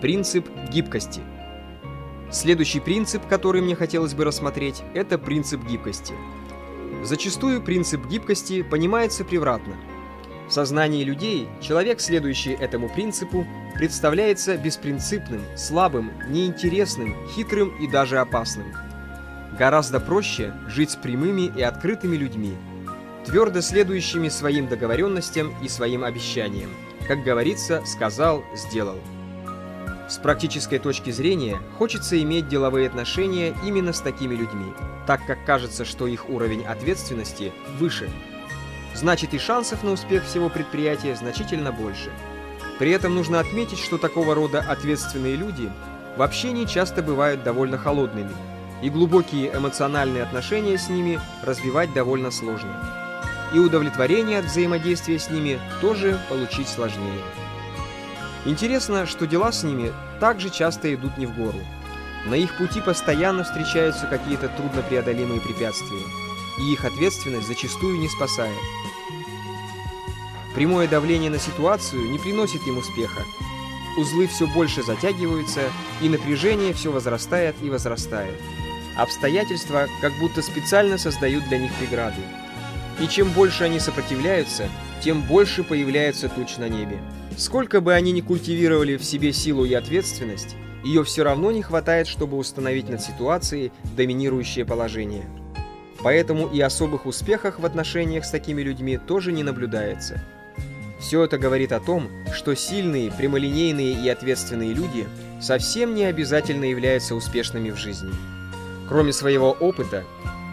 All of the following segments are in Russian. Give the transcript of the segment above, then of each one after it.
Принцип гибкости. Следующий принцип, который мне хотелось бы рассмотреть, это принцип гибкости. Зачастую принцип гибкости понимается превратно. В сознании людей человек, следующий этому принципу, представляется беспринципным, слабым, неинтересным, хитрым и даже опасным. Гораздо проще жить с прямыми и открытыми людьми, твердо следующими своим договоренностям и своим обещаниям. Как говорится, сказал, сделал. С практической точки зрения хочется иметь деловые отношения именно с такими людьми, так как кажется, что их уровень ответственности выше. Значит и шансов на успех всего предприятия значительно больше. При этом нужно отметить, что такого рода ответственные люди в общении часто бывают довольно холодными, и глубокие эмоциональные отношения с ними развивать довольно сложно. И удовлетворение от взаимодействия с ними тоже получить сложнее. Интересно, что дела с ними также часто идут не в гору. На их пути постоянно встречаются какие-то труднопреодолимые препятствия, и их ответственность зачастую не спасает. Прямое давление на ситуацию не приносит им успеха. Узлы все больше затягиваются, и напряжение все возрастает и возрастает. Обстоятельства как будто специально создают для них преграды. И чем больше они сопротивляются, тем больше появляется туч на небе. Сколько бы они ни культивировали в себе силу и ответственность, ее все равно не хватает, чтобы установить над ситуацией доминирующее положение. Поэтому и особых успехах в отношениях с такими людьми тоже не наблюдается. Все это говорит о том, что сильные, прямолинейные и ответственные люди совсем не обязательно являются успешными в жизни. Кроме своего опыта,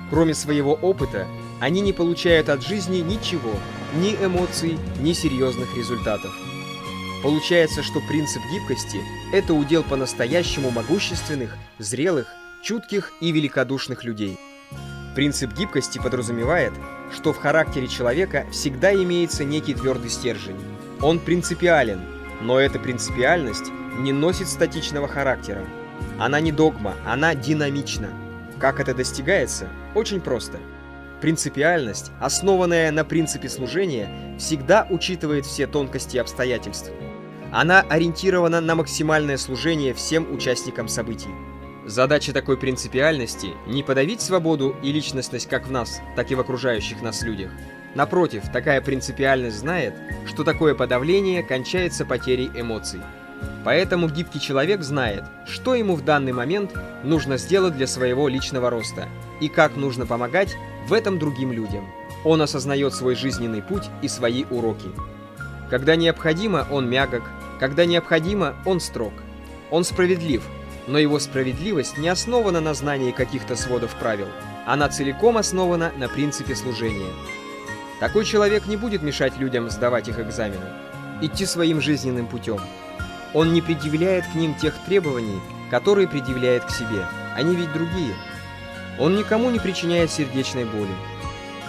кроме своего опыта, они не получают от жизни ничего, ни эмоций, ни серьезных результатов. Получается, что принцип гибкости – это удел по-настоящему могущественных, зрелых, чутких и великодушных людей. Принцип гибкости подразумевает, что в характере человека всегда имеется некий твердый стержень. Он принципиален, но эта принципиальность не носит статичного характера. Она не догма, она динамична. Как это достигается? Очень просто – Принципиальность, основанная на принципе служения, всегда учитывает все тонкости обстоятельств. Она ориентирована на максимальное служение всем участникам событий. Задача такой принципиальности – не подавить свободу и личностность как в нас, так и в окружающих нас людях. Напротив, такая принципиальность знает, что такое подавление кончается потерей эмоций. Поэтому гибкий человек знает, что ему в данный момент нужно сделать для своего личного роста и как нужно помогать в этом другим людям. Он осознает свой жизненный путь и свои уроки. Когда необходимо, он мягок, когда необходимо, он строг. Он справедлив, но его справедливость не основана на знании каких-то сводов правил. Она целиком основана на принципе служения. Такой человек не будет мешать людям сдавать их экзамены, идти своим жизненным путем. Он не предъявляет к ним тех требований, которые предъявляет к себе. Они ведь другие – он никому не причиняет сердечной боли.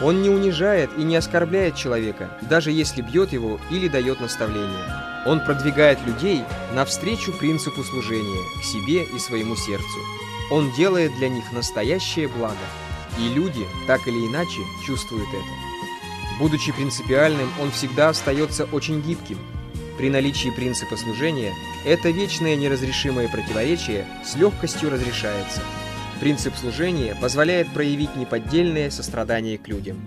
Он не унижает и не оскорбляет человека, даже если бьет его или дает наставление. Он продвигает людей навстречу принципу служения, к себе и своему сердцу. Он делает для них настоящее благо. И люди, так или иначе, чувствуют это. Будучи принципиальным, он всегда остается очень гибким. При наличии принципа служения это вечное неразрешимое противоречие с легкостью разрешается – Принцип служения позволяет проявить неподдельное сострадание к людям.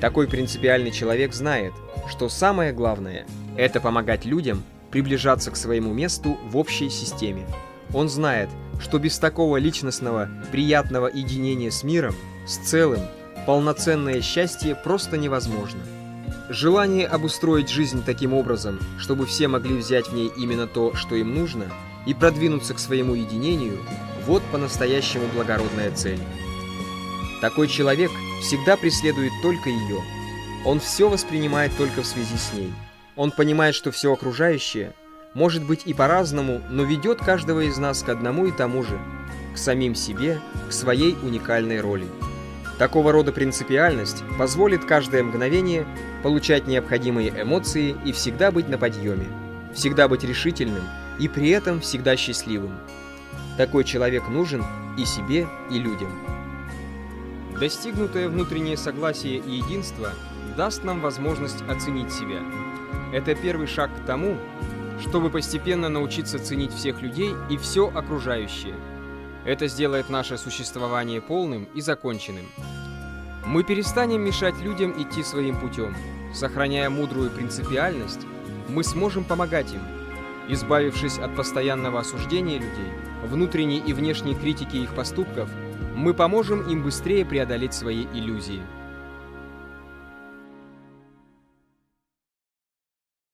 Такой принципиальный человек знает, что самое главное – это помогать людям приближаться к своему месту в общей системе. Он знает, что без такого личностного, приятного единения с миром, с целым, полноценное счастье просто невозможно. Желание обустроить жизнь таким образом, чтобы все могли взять в ней именно то, что им нужно, и продвинуться к своему единению – вот по-настоящему благородная цель. Такой человек всегда преследует только ее. Он все воспринимает только в связи с ней. Он понимает, что все окружающее может быть и по-разному, но ведет каждого из нас к одному и тому же, к самим себе, к своей уникальной роли. Такого рода принципиальность позволит каждое мгновение получать необходимые эмоции и всегда быть на подъеме, всегда быть решительным и при этом всегда счастливым. Такой человек нужен и себе, и людям. Достигнутое внутреннее согласие и единство даст нам возможность оценить себя. Это первый шаг к тому, чтобы постепенно научиться ценить всех людей и все окружающее. Это сделает наше существование полным и законченным. Мы перестанем мешать людям идти своим путем. Сохраняя мудрую принципиальность, мы сможем помогать им. Избавившись от постоянного осуждения людей, внутренней и внешней критики их поступков, мы поможем им быстрее преодолеть свои иллюзии.